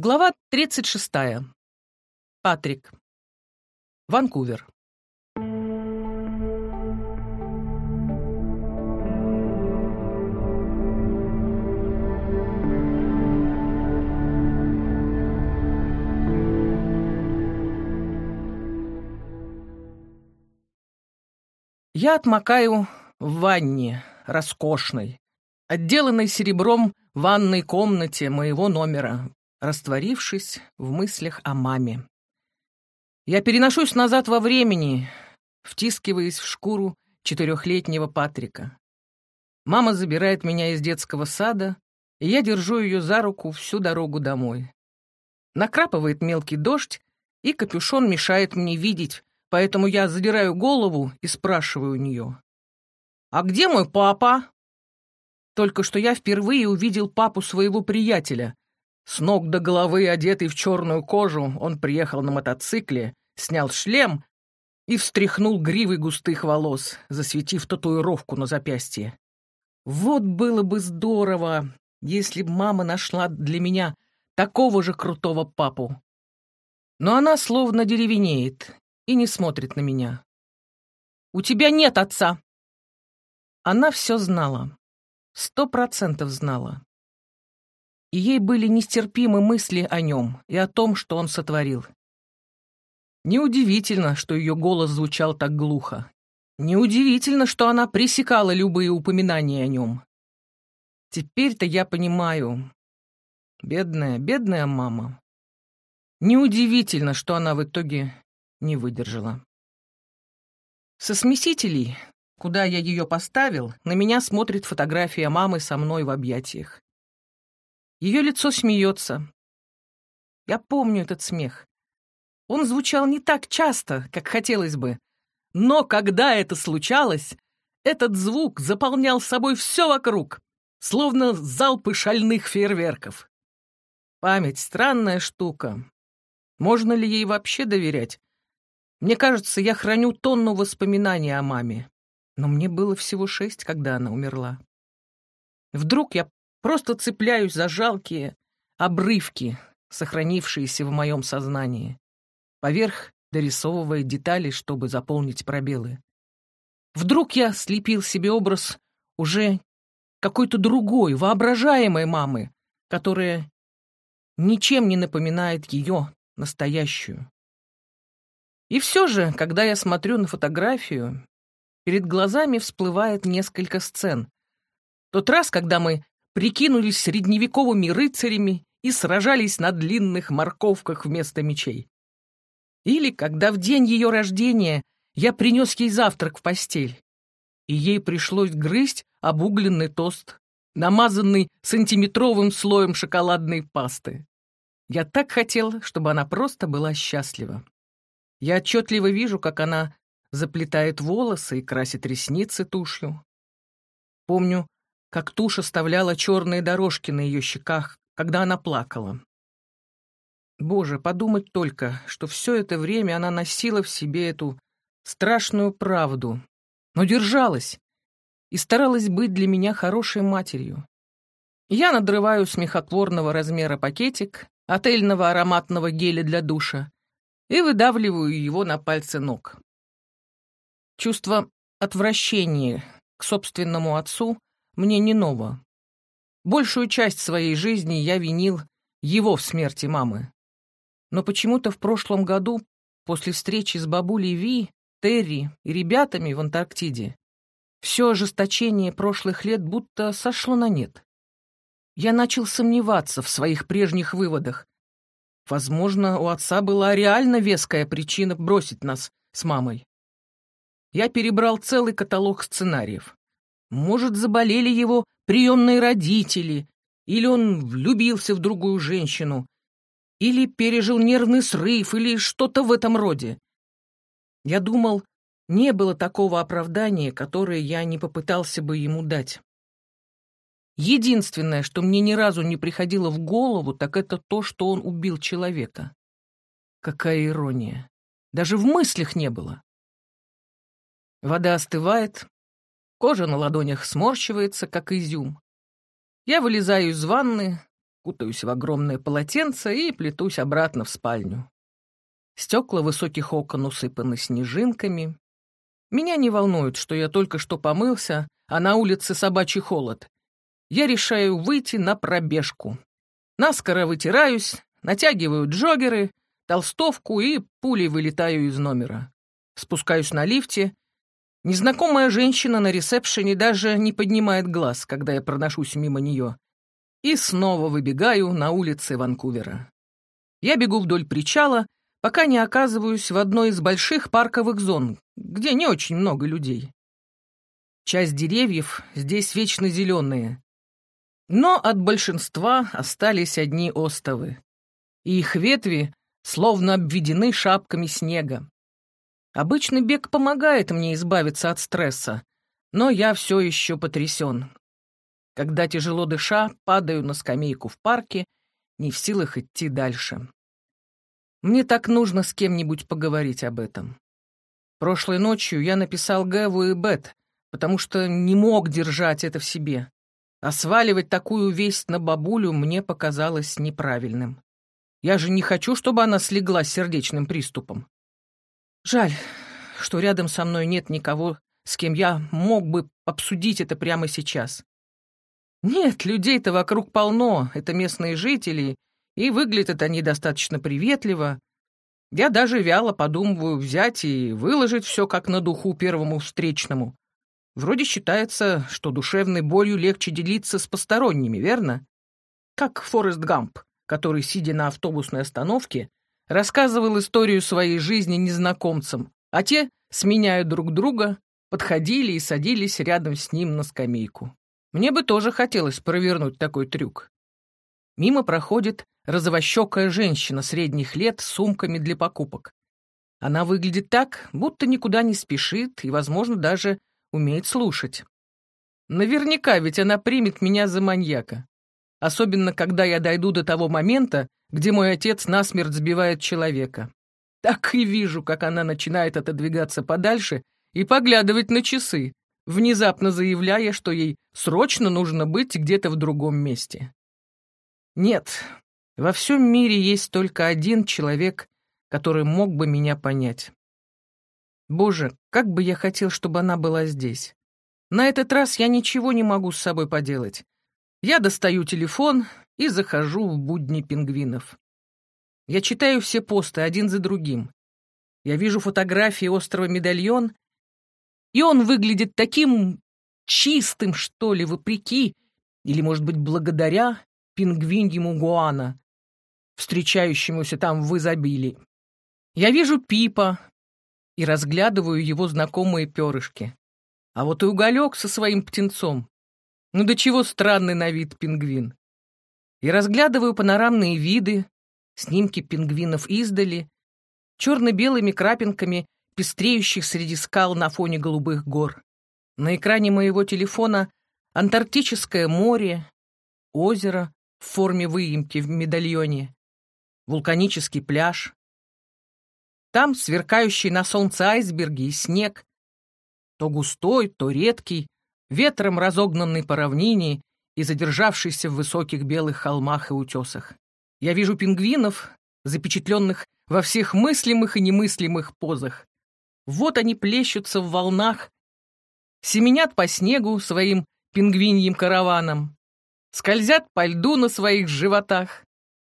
Глава 36. Патрик. Ванкувер. Я отмокаю в ванне, роскошной, отделанной серебром ванной комнате моего номера, растворившись в мыслях о маме. Я переношусь назад во времени, втискиваясь в шкуру четырехлетнего Патрика. Мама забирает меня из детского сада, и я держу ее за руку всю дорогу домой. Накрапывает мелкий дождь, и капюшон мешает мне видеть, поэтому я задираю голову и спрашиваю у нее. «А где мой папа?» Только что я впервые увидел папу своего приятеля, с ног до головы, одетый в черную кожу, он приехал на мотоцикле, снял шлем и встряхнул гривой густых волос, засветив татуировку на запястье. Вот было бы здорово, если б мама нашла для меня такого же крутого папу. Но она словно деревенеет и не смотрит на меня. «У тебя нет отца!» Она все знала. Сто процентов знала и ей были нестерпимы мысли о нем и о том, что он сотворил. Неудивительно, что ее голос звучал так глухо. Неудивительно, что она пресекала любые упоминания о нем. Теперь-то я понимаю. Бедная, бедная мама. Неудивительно, что она в итоге не выдержала. Со смесителей, куда я ее поставил, на меня смотрит фотография мамы со мной в объятиях. Ее лицо смеется. Я помню этот смех. Он звучал не так часто, как хотелось бы. Но когда это случалось, этот звук заполнял собой все вокруг, словно залпы шальных фейерверков. Память — странная штука. Можно ли ей вообще доверять? Мне кажется, я храню тонну воспоминаний о маме. Но мне было всего шесть, когда она умерла. Вдруг я Просто цепляюсь за жалкие обрывки, сохранившиеся в моем сознании. Поверх дорисовывая детали, чтобы заполнить пробелы. Вдруг я слепил себе образ уже какой-то другой, воображаемой мамы, которая ничем не напоминает ее настоящую. И все же, когда я смотрю на фотографию, перед глазами всплывает несколько сцен. Тот раз, когда мы прикинулись средневековыми рыцарями и сражались на длинных морковках вместо мечей. Или когда в день ее рождения я принес ей завтрак в постель, и ей пришлось грызть обугленный тост, намазанный сантиметровым слоем шоколадной пасты. Я так хотел, чтобы она просто была счастлива. Я отчетливо вижу, как она заплетает волосы и красит ресницы тушью. Помню, как тушь оставляла черные дорожки на ее щеках, когда она плакала. Боже, подумать только, что все это время она носила в себе эту страшную правду, но держалась и старалась быть для меня хорошей матерью. Я надрываю смехотворного размера пакетик отельного ароматного геля для душа и выдавливаю его на пальцы ног. Чувство отвращения к собственному отцу мне не ново. Большую часть своей жизни я винил его в смерти мамы. Но почему-то в прошлом году, после встречи с бабулей Ви, Терри и ребятами в Антарктиде, все ожесточение прошлых лет будто сошло на нет. Я начал сомневаться в своих прежних выводах. Возможно, у отца была реально веская причина бросить нас с мамой. Я перебрал целый каталог сценариев. Может, заболели его приемные родители, или он влюбился в другую женщину, или пережил нервный срыв, или что-то в этом роде. Я думал, не было такого оправдания, которое я не попытался бы ему дать. Единственное, что мне ни разу не приходило в голову, так это то, что он убил человека. Какая ирония. Даже в мыслях не было. Вода остывает, Кожа на ладонях сморщивается, как изюм. Я вылезаю из ванны, кутаюсь в огромное полотенце и плетусь обратно в спальню. Стекла высоких окон усыпаны снежинками. Меня не волнует, что я только что помылся, а на улице собачий холод. Я решаю выйти на пробежку. Наскоро вытираюсь, натягиваю джогеры, толстовку и пулей вылетаю из номера. Спускаюсь на лифте. Незнакомая женщина на ресепшене даже не поднимает глаз, когда я проношусь мимо нее. И снова выбегаю на улицы Ванкувера. Я бегу вдоль причала, пока не оказываюсь в одной из больших парковых зон, где не очень много людей. Часть деревьев здесь вечно зеленые, но от большинства остались одни остовы, и их ветви словно обведены шапками снега. Обычный бег помогает мне избавиться от стресса, но я все еще потрясен. Когда, тяжело дыша, падаю на скамейку в парке, не в силах идти дальше. Мне так нужно с кем-нибудь поговорить об этом. Прошлой ночью я написал Гэву и Бет, потому что не мог держать это в себе. А сваливать такую весть на бабулю мне показалось неправильным. Я же не хочу, чтобы она слегла с сердечным приступом. Жаль, что рядом со мной нет никого, с кем я мог бы обсудить это прямо сейчас. Нет, людей-то вокруг полно, это местные жители, и выглядят они достаточно приветливо. Я даже вяло подумываю взять и выложить все как на духу первому встречному. Вроде считается, что душевной болью легче делиться с посторонними, верно? Как Форест Гамп, который, сидя на автобусной остановке, рассказывал историю своей жизни незнакомцам, а те, сменяя друг друга, подходили и садились рядом с ним на скамейку. Мне бы тоже хотелось провернуть такой трюк. Мимо проходит розовощекая женщина средних лет с сумками для покупок. Она выглядит так, будто никуда не спешит и, возможно, даже умеет слушать. Наверняка ведь она примет меня за маньяка. Особенно, когда я дойду до того момента, где мой отец насмерть сбивает человека. Так и вижу, как она начинает отодвигаться подальше и поглядывать на часы, внезапно заявляя, что ей срочно нужно быть где-то в другом месте. Нет, во всем мире есть только один человек, который мог бы меня понять. Боже, как бы я хотел, чтобы она была здесь. На этот раз я ничего не могу с собой поделать. Я достаю телефон и захожу в будни пингвинов. Я читаю все посты один за другим. Я вижу фотографии острова Медальон и он выглядит таким чистым, что ли, вопреки, или, может быть, благодаря пингвиньему Гуана, встречающемуся там в изобилии. Я вижу Пипа и разглядываю его знакомые перышки. А вот и уголек со своим птенцом. Ну до чего странный на вид пингвин. И разглядываю панорамные виды, снимки пингвинов издали, черно-белыми крапинками пестреющих среди скал на фоне голубых гор. На экране моего телефона Антарктическое море, озеро в форме выемки в медальоне, вулканический пляж. Там сверкающие на солнце айсберги и снег, то густой, то редкий, ветром разогнанный по равнине и задержавшийся в высоких белых холмах и утесах. Я вижу пингвинов, запечатленных во всех мыслимых и немыслимых позах. Вот они плещутся в волнах, семенят по снегу своим пингвиньим караваном, скользят по льду на своих животах,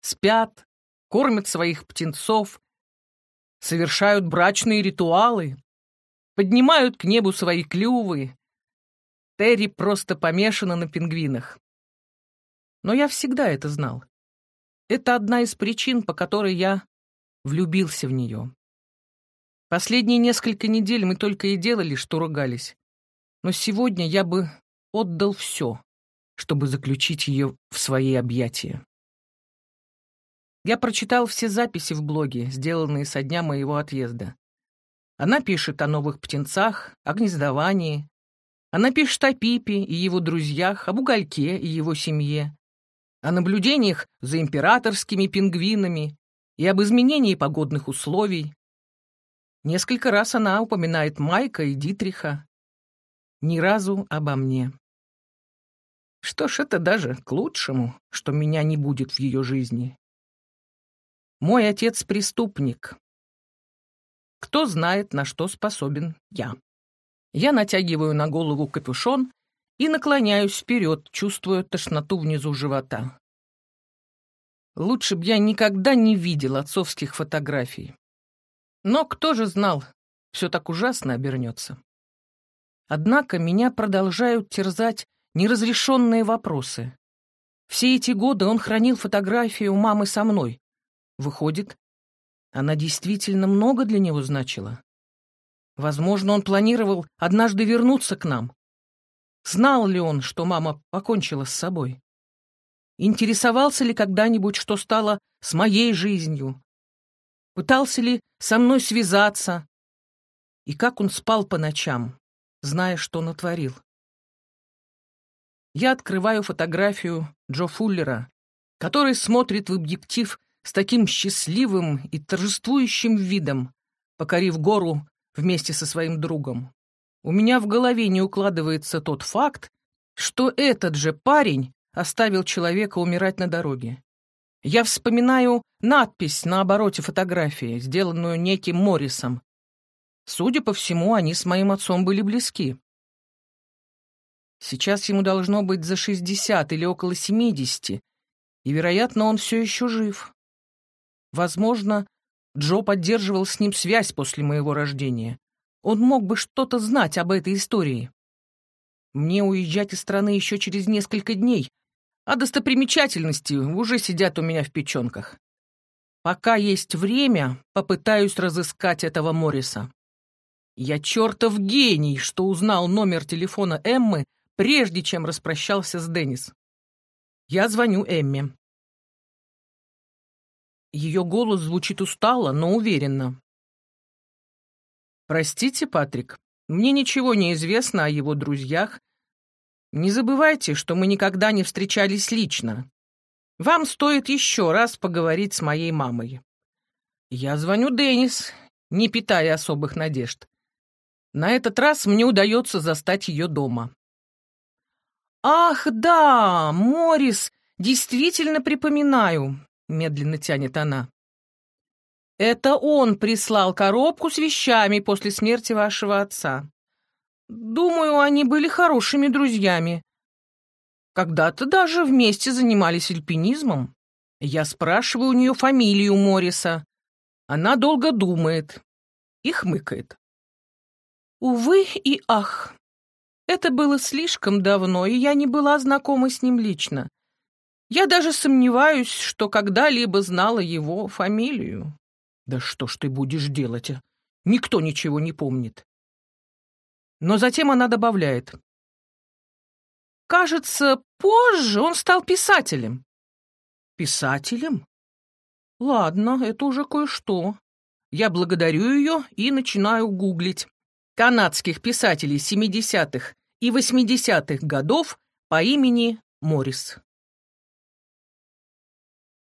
спят, кормят своих птенцов, совершают брачные ритуалы, поднимают к небу свои клювы. Терри просто помешана на пингвинах. Но я всегда это знал. Это одна из причин, по которой я влюбился в нее. Последние несколько недель мы только и делали, что ругались. Но сегодня я бы отдал все, чтобы заключить ее в свои объятия. Я прочитал все записи в блоге, сделанные со дня моего отъезда. Она пишет о новых птенцах, о гнездовании. Она пишет о Пипе и его друзьях, об угольке и его семье, о наблюдениях за императорскими пингвинами и об изменении погодных условий, Несколько раз она упоминает Майка и Дитриха. Ни разу обо мне. Что ж, это даже к лучшему, что меня не будет в ее жизни. Мой отец преступник. Кто знает, на что способен я. Я натягиваю на голову капюшон и наклоняюсь вперед, чувствуя тошноту внизу живота. Лучше б я никогда не видел отцовских фотографий. Но кто же знал, все так ужасно обернется. Однако меня продолжают терзать неразрешенные вопросы. Все эти годы он хранил фотографии у мамы со мной. Выходит, она действительно много для него значила. Возможно, он планировал однажды вернуться к нам. Знал ли он, что мама покончила с собой? Интересовался ли когда-нибудь, что стало с моей жизнью? Пытался ли со мной связаться? И как он спал по ночам, зная, что натворил? Я открываю фотографию Джо Фуллера, который смотрит в объектив с таким счастливым и торжествующим видом, покорив гору вместе со своим другом. У меня в голове не укладывается тот факт, что этот же парень оставил человека умирать на дороге. Я вспоминаю надпись на обороте фотографии, сделанную неким Моррисом. Судя по всему, они с моим отцом были близки. Сейчас ему должно быть за 60 или около 70, и, вероятно, он все еще жив. Возможно, Джо поддерживал с ним связь после моего рождения. Он мог бы что-то знать об этой истории. Мне уезжать из страны еще через несколько дней, а достопримечательности уже сидят у меня в печенках. Пока есть время, попытаюсь разыскать этого Морриса. Я чертов гений, что узнал номер телефона Эммы, прежде чем распрощался с Деннис. Я звоню Эмме. Ее голос звучит устало, но уверенно. «Простите, Патрик, мне ничего не известно о его друзьях. Не забывайте, что мы никогда не встречались лично. Вам стоит еще раз поговорить с моей мамой. Я звоню Деннис, не питая особых надежд. На этот раз мне удается застать ее дома. «Ах, да, Морис, действительно припоминаю медленно тянет она. Это он прислал коробку с вещами после смерти вашего отца. Думаю, они были хорошими друзьями. Когда-то даже вместе занимались альпинизмом. Я спрашиваю у нее фамилию Морриса. Она долго думает и хмыкает. Увы и ах. Это было слишком давно, и я не была знакома с ним лично. Я даже сомневаюсь, что когда-либо знала его фамилию. Да что ж ты будешь делать? А? Никто ничего не помнит. Но затем она добавляет. Кажется, позже он стал писателем. Писателем? Ладно, это уже кое-что. Я благодарю ее и начинаю гуглить канадских писателей 70-х и 80-х годов по имени Моррис.